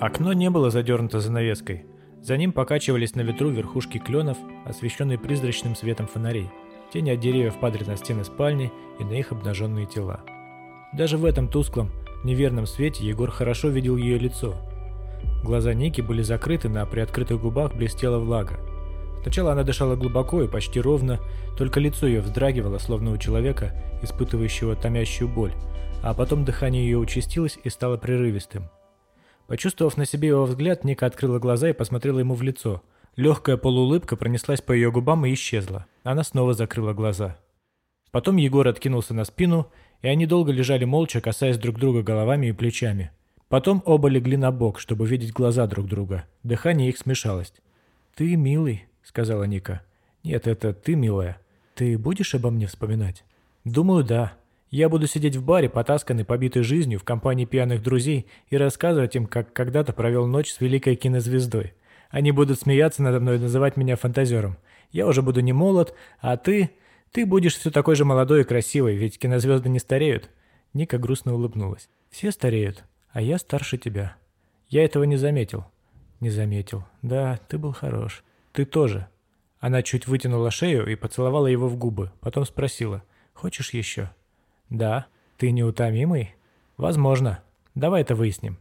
Окно не было задернуто занавеской. За ним покачивались на ветру верхушки кленов, освещенные призрачным светом фонарей. Тени от деревьев падали на стены спальни и на их обнаженные тела. Даже в этом тусклом, неверном свете Егор хорошо видел ее лицо. Глаза Ники были закрыты, на приоткрытых губах блестела влага. Сначала она дышала глубоко и почти ровно, только лицо ее вздрагивало, словно у человека, испытывающего томящую боль, а потом дыхание ее участилось и стало прерывистым. Почувствовав на себе его взгляд, Ника открыла глаза и посмотрела ему в лицо. Легкая полуулыбка пронеслась по ее губам и исчезла. Она снова закрыла глаза. Потом Егор откинулся на спину, и они долго лежали молча, касаясь друг друга головами и плечами. Потом оба легли на бок, чтобы видеть глаза друг друга. Дыхание их смешалось. «Ты милый», — сказала Ника. «Нет, это ты, милая. Ты будешь обо мне вспоминать?» «Думаю, да. Я буду сидеть в баре, потасканный, побитой жизнью, в компании пьяных друзей и рассказывать им, как когда-то провел ночь с великой кинозвездой. Они будут смеяться надо мной и называть меня фантазером. Я уже буду не молод, а ты... Ты будешь все такой же молодой и красивой, ведь кинозвезды не стареют». Ника грустно улыбнулась. «Все стареют, а я старше тебя. Я этого не заметил». «Не заметил. Да, ты был хорош. Ты тоже». Она чуть вытянула шею и поцеловала его в губы, потом спросила. «Хочешь еще?» «Да. Ты неутомимый?» «Возможно. Давай это выясним».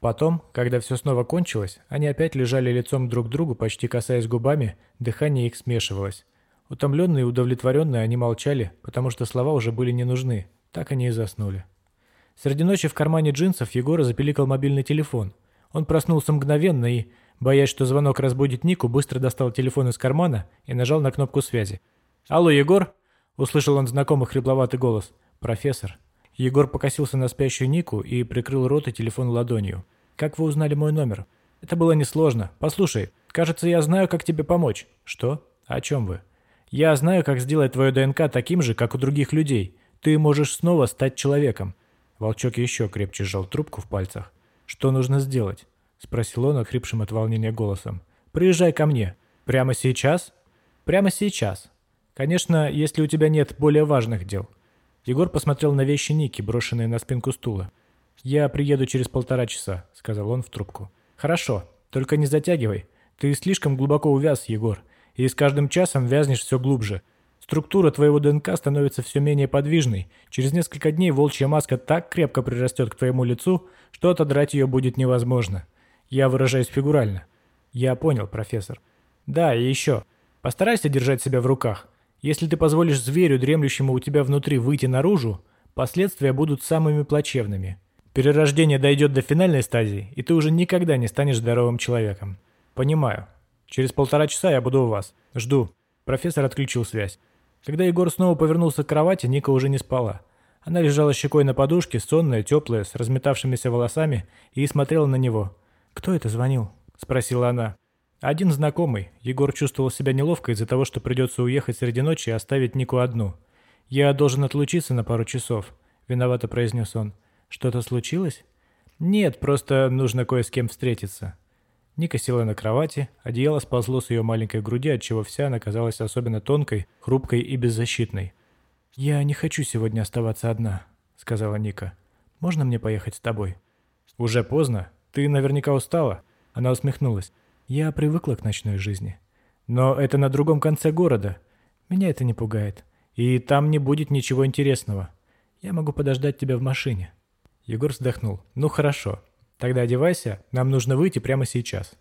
Потом, когда все снова кончилось, они опять лежали лицом друг к другу, почти касаясь губами, дыхание их смешивалось. Утомленные и удовлетворенные они молчали, потому что слова уже были не нужны. Так они и заснули. Среди ночи в кармане джинсов Егора запеликал мобильный телефон. Он проснулся мгновенно и, боясь, что звонок разбудит Нику, быстро достал телефон из кармана и нажал на кнопку связи. «Алло, Егор?» – услышал он знакомый хрипловатый голос. «Профессор». Егор покосился на спящую Нику и прикрыл рот и телефон ладонью. «Как вы узнали мой номер?» «Это было несложно. Послушай, кажется, я знаю, как тебе помочь». «Что? О чем вы?» «Я знаю, как сделать твое ДНК таким же, как у других людей. Ты можешь снова стать человеком». Волчок еще крепче сжал трубку в пальцах. «Что нужно сделать?» — спросил он, охрипшим от волнения голосом. «Приезжай ко мне. Прямо сейчас?» «Прямо сейчас. Конечно, если у тебя нет более важных дел». Егор посмотрел на вещи Ники, брошенные на спинку стула. «Я приеду через полтора часа», — сказал он в трубку. «Хорошо, только не затягивай. Ты слишком глубоко увяз, Егор, и с каждым часом вязнешь все глубже. Структура твоего ДНК становится все менее подвижной. Через несколько дней волчья маска так крепко прирастет к твоему лицу, что отодрать ее будет невозможно. Я выражаюсь фигурально». «Я понял, профессор». «Да, и еще. Постарайся держать себя в руках. Если ты позволишь зверю, дремлющему у тебя внутри, выйти наружу, последствия будут самыми плачевными. Перерождение дойдет до финальной стадии, и ты уже никогда не станешь здоровым человеком. Понимаю. Через полтора часа я буду у вас. Жду. Профессор отключил связь. Когда Егор снова повернулся к кровати, Ника уже не спала. Она лежала щекой на подушке, сонная, теплая, с разметавшимися волосами, и смотрела на него. «Кто это звонил?» – спросила она. Один знакомый. Егор чувствовал себя неловко из-за того, что придется уехать среди ночи и оставить Нику одну. «Я должен отлучиться на пару часов», — виновато произнес он. «Что-то случилось?» «Нет, просто нужно кое с кем встретиться». Ника села на кровати, одеяло сползло с ее маленькой груди, отчего вся она казалась особенно тонкой, хрупкой и беззащитной. «Я не хочу сегодня оставаться одна», — сказала Ника. «Можно мне поехать с тобой?» «Уже поздно. Ты наверняка устала». Она усмехнулась. Я привыкла к ночной жизни. Но это на другом конце города. Меня это не пугает. И там не будет ничего интересного. Я могу подождать тебя в машине». Егор вздохнул. «Ну хорошо. Тогда одевайся. Нам нужно выйти прямо сейчас».